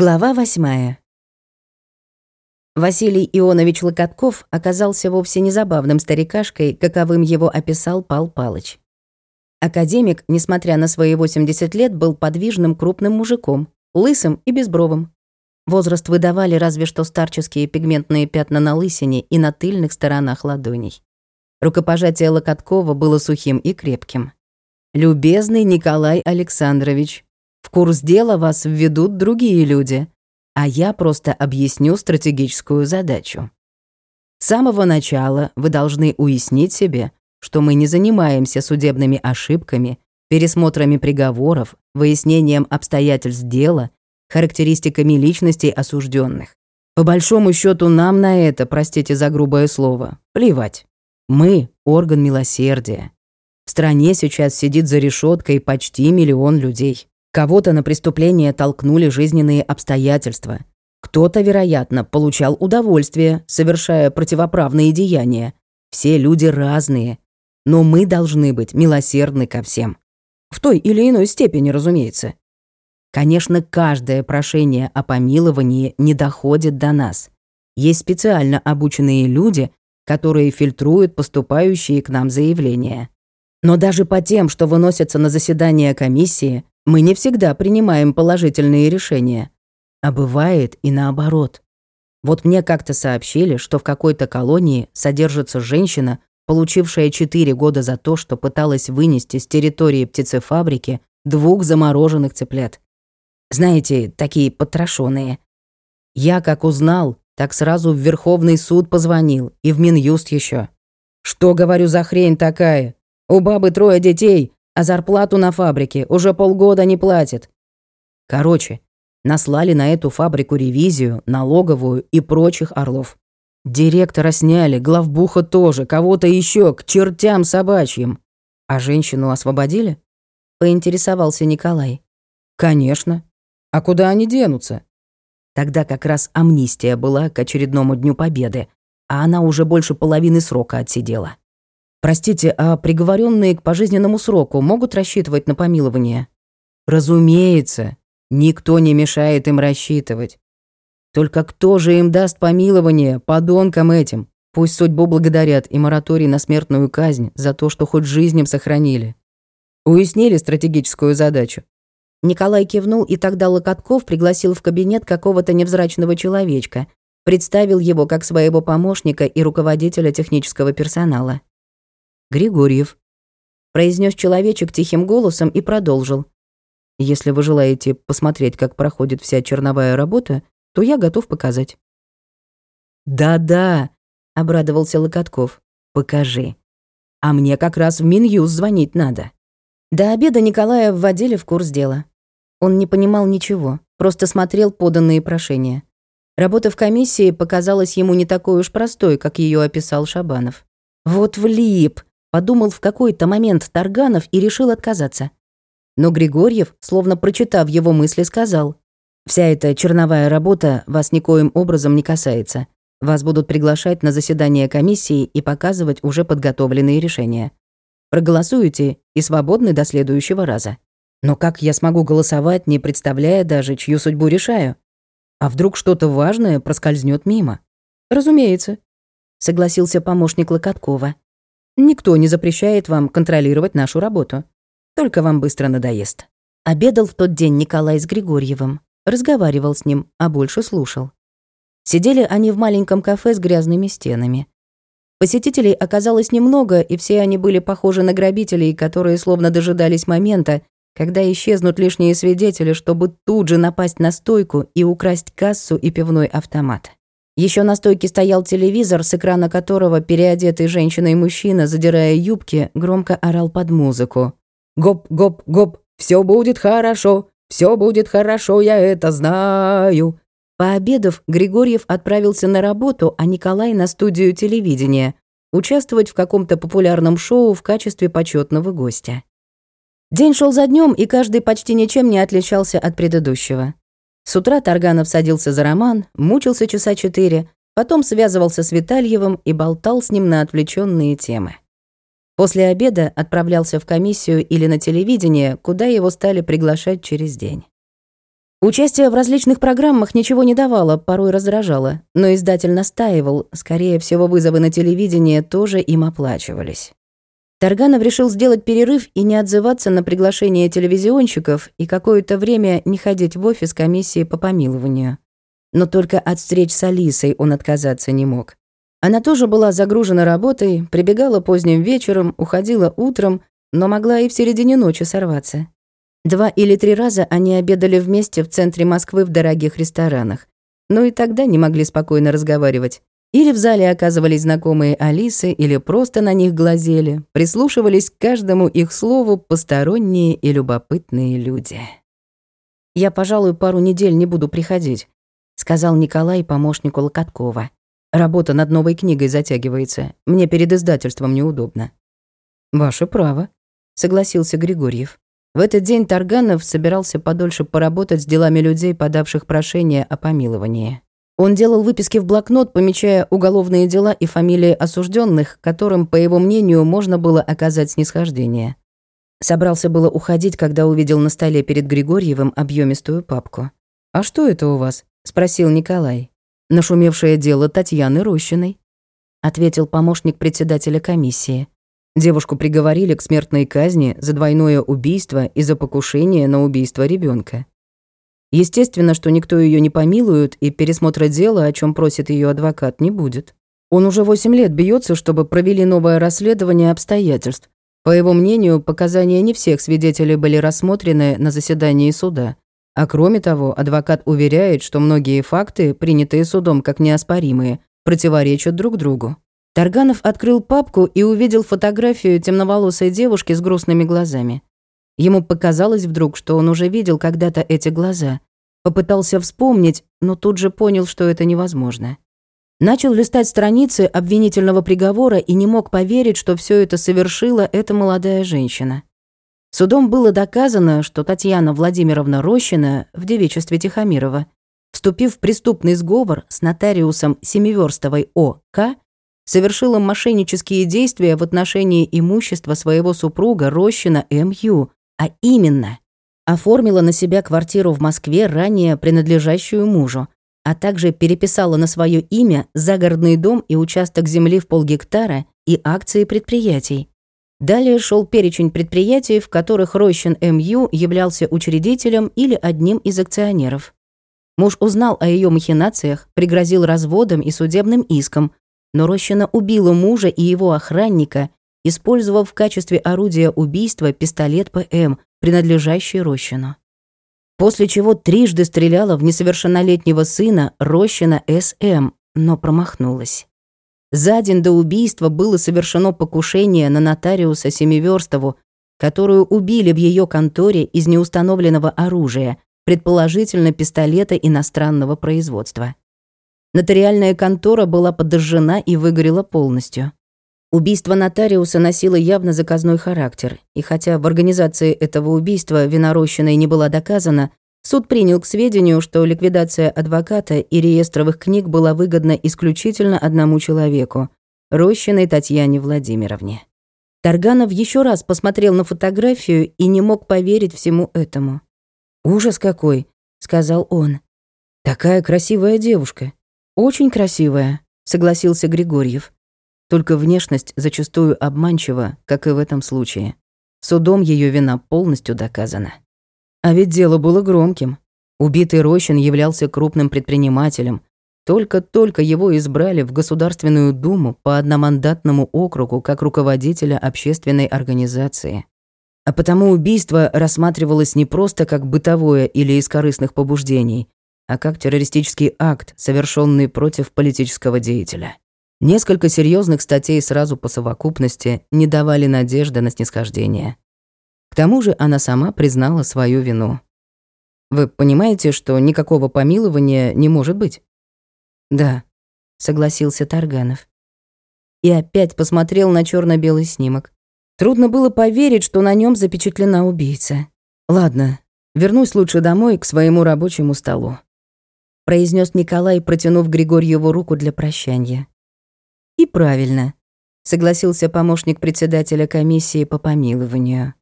Глава восьмая. Василий Ионович Локотков оказался вовсе не забавным старикашкой, каковым его описал Пал Палыч. Академик, несмотря на свои 80 лет, был подвижным крупным мужиком, лысым и безбровым. Возраст выдавали разве что старческие пигментные пятна на лысине и на тыльных сторонах ладоней. Рукопожатие Локоткова было сухим и крепким. «Любезный Николай Александрович, в курс дела вас введут другие люди, а я просто объясню стратегическую задачу. С самого начала вы должны уяснить себе, что мы не занимаемся судебными ошибками, пересмотрами приговоров, выяснением обстоятельств дела, характеристиками личностей осужденных. По большому счету нам на это, простите за грубое слово, плевать. Мы — орган милосердия. В стране сейчас сидит за решеткой почти миллион людей. Кого-то на преступление толкнули жизненные обстоятельства. Кто-то, вероятно, получал удовольствие, совершая противоправные деяния. Все люди разные. Но мы должны быть милосердны ко всем. В той или иной степени, разумеется. Конечно, каждое прошение о помиловании не доходит до нас. Есть специально обученные люди, которые фильтруют поступающие к нам заявления. Но даже по тем, что выносятся на заседание комиссии, мы не всегда принимаем положительные решения. А бывает и наоборот. Вот мне как-то сообщили, что в какой-то колонии содержится женщина, получившая 4 года за то, что пыталась вынести с территории птицефабрики двух замороженных цыплят. Знаете, такие потрошенные. Я как узнал, так сразу в Верховный суд позвонил и в Минюст еще. Что, говорю, за хрень такая? У бабы трое детей, а зарплату на фабрике уже полгода не платит. Короче, наслали на эту фабрику ревизию, налоговую и прочих орлов. Директора сняли, главбуха тоже, кого-то еще к чертям собачьим. А женщину освободили? Поинтересовался Николай. Конечно. А куда они денутся? Тогда как раз амнистия была к очередному Дню Победы, а она уже больше половины срока отсидела. Простите, а приговоренные к пожизненному сроку могут рассчитывать на помилование? Разумеется, никто не мешает им рассчитывать. Только кто же им даст помилование, подонкам этим? Пусть судьбу благодарят и мораторий на смертную казнь за то, что хоть жизнь им сохранили. Уяснили стратегическую задачу? Николай кивнул, и тогда Локотков пригласил в кабинет какого-то невзрачного человечка, представил его как своего помощника и руководителя технического персонала. Григорьев», — произнес человечек тихим голосом и продолжил. «Если вы желаете посмотреть, как проходит вся черновая работа, то я готов показать». «Да-да», — обрадовался Локотков, — «покажи. А мне как раз в Минюс звонить надо». До обеда Николая вводили в курс дела. Он не понимал ничего, просто смотрел поданные прошения. Работа в комиссии показалась ему не такой уж простой, как ее описал Шабанов. «Вот влип», Подумал в какой-то момент Тарганов и решил отказаться. Но Григорьев, словно прочитав его мысли, сказал, «Вся эта черновая работа вас никоим образом не касается. Вас будут приглашать на заседание комиссии и показывать уже подготовленные решения. Проголосуете и свободны до следующего раза. Но как я смогу голосовать, не представляя даже, чью судьбу решаю? А вдруг что-то важное проскользнет мимо? Разумеется, согласился помощник Локоткова. Никто не запрещает вам контролировать нашу работу. Только вам быстро надоест. Обедал в тот день Николай с Григорьевым. Разговаривал с ним, а больше слушал. Сидели они в маленьком кафе с грязными стенами. Посетителей оказалось немного, и все они были похожи на грабителей, которые словно дожидались момента, когда исчезнут лишние свидетели, чтобы тут же напасть на стойку и украсть кассу и пивной автомат. Еще на стойке стоял телевизор, с экрана которого переодетый женщина и мужчина, задирая юбки, громко орал под музыку. «Гоп, гоп, гоп, все будет хорошо, все будет хорошо, я это знаю». Пообедав, Григорьев отправился на работу, а Николай на студию телевидения, участвовать в каком-то популярном шоу в качестве почетного гостя. День шел за днем, и каждый почти ничем не отличался от предыдущего. С утра Тарганов садился за роман, мучился часа четыре, потом связывался с Витальевым и болтал с ним на отвлеченные темы. После обеда отправлялся в комиссию или на телевидение, куда его стали приглашать через день. Участие в различных программах ничего не давало, порой раздражало, но издатель настаивал, скорее всего, вызовы на телевидение тоже им оплачивались. Тарганов решил сделать перерыв и не отзываться на приглашение телевизионщиков и какое-то время не ходить в офис комиссии по помилованию. Но только от встреч с Алисой он отказаться не мог. Она тоже была загружена работой, прибегала поздним вечером, уходила утром, но могла и в середине ночи сорваться. Два или три раза они обедали вместе в центре Москвы в дорогих ресторанах. Но и тогда не могли спокойно разговаривать. Или в зале оказывались знакомые Алисы, или просто на них глазели, прислушивались к каждому их слову посторонние и любопытные люди. «Я, пожалуй, пару недель не буду приходить», — сказал Николай помощнику Локоткова. «Работа над новой книгой затягивается. Мне перед издательством неудобно». «Ваше право», — согласился Григорьев. В этот день Тарганов собирался подольше поработать с делами людей, подавших прошение о помиловании. Он делал выписки в блокнот, помечая уголовные дела и фамилии осужденных, которым, по его мнению, можно было оказать снисхождение. Собрался было уходить, когда увидел на столе перед Григорьевым объемистую папку. «А что это у вас?» — спросил Николай. «Нашумевшее дело Татьяны Рощиной», — ответил помощник председателя комиссии. Девушку приговорили к смертной казни за двойное убийство и за покушение на убийство ребенка. Естественно, что никто ее не помилует, и пересмотра дела, о чем просит ее адвокат, не будет. Он уже 8 лет бьется, чтобы провели новое расследование обстоятельств. По его мнению, показания не всех свидетелей были рассмотрены на заседании суда. А кроме того, адвокат уверяет, что многие факты, принятые судом как неоспоримые, противоречат друг другу. Тарганов открыл папку и увидел фотографию темноволосой девушки с грустными глазами. Ему показалось вдруг, что он уже видел когда-то эти глаза. Попытался вспомнить, но тут же понял, что это невозможно. Начал листать страницы обвинительного приговора и не мог поверить, что все это совершила эта молодая женщина. Судом было доказано, что Татьяна Владимировна Рощина в девичестве Тихомирова, вступив в преступный сговор с нотариусом Семиверстовой О.К., совершила мошеннические действия в отношении имущества своего супруга Рощина М.Ю., а именно оформила на себя квартиру в Москве, ранее принадлежащую мужу, а также переписала на свое имя загородный дом и участок земли в полгектара и акции предприятий. Далее шел перечень предприятий, в которых Рощин М.Ю. являлся учредителем или одним из акционеров. Муж узнал о ее махинациях, пригрозил разводом и судебным иском, но Рощина убила мужа и его охранника, использовав в качестве орудия убийства пистолет ПМ, принадлежащий Рощину. После чего трижды стреляла в несовершеннолетнего сына Рощина СМ, но промахнулась. За день до убийства было совершено покушение на нотариуса Семиверстову, которую убили в ее конторе из неустановленного оружия, предположительно пистолета иностранного производства. Нотариальная контора была подожжена и выгорела полностью. Убийство нотариуса носило явно заказной характер, и хотя в организации этого убийства вина Рощиной не была доказана, суд принял к сведению, что ликвидация адвоката и реестровых книг была выгодна исключительно одному человеку — Рощиной Татьяне Владимировне. Тарганов еще раз посмотрел на фотографию и не мог поверить всему этому. «Ужас какой!» — сказал он. «Такая красивая девушка. «Очень красивая», — согласился Григорьев. Только внешность зачастую обманчива, как и в этом случае. Судом ее вина полностью доказана. А ведь дело было громким. Убитый Рощин являлся крупным предпринимателем. Только-только его избрали в Государственную Думу по одномандатному округу как руководителя общественной организации. А потому убийство рассматривалось не просто как бытовое или из корыстных побуждений, а как террористический акт, совершенный против политического деятеля. Несколько серьезных статей сразу по совокупности не давали надежды на снисхождение. К тому же она сама признала свою вину. Вы понимаете, что никакого помилования не может быть? Да, согласился Тарганов. И опять посмотрел на черно белый снимок. Трудно было поверить, что на нем запечатлена убийца. Ладно, вернусь лучше домой к своему рабочему столу произнес Николай, протянув Григорьеву руку для прощания. И правильно, согласился помощник председателя комиссии по помилованию.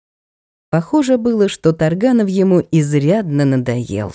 Похоже было, что Тарганов ему изрядно надоел.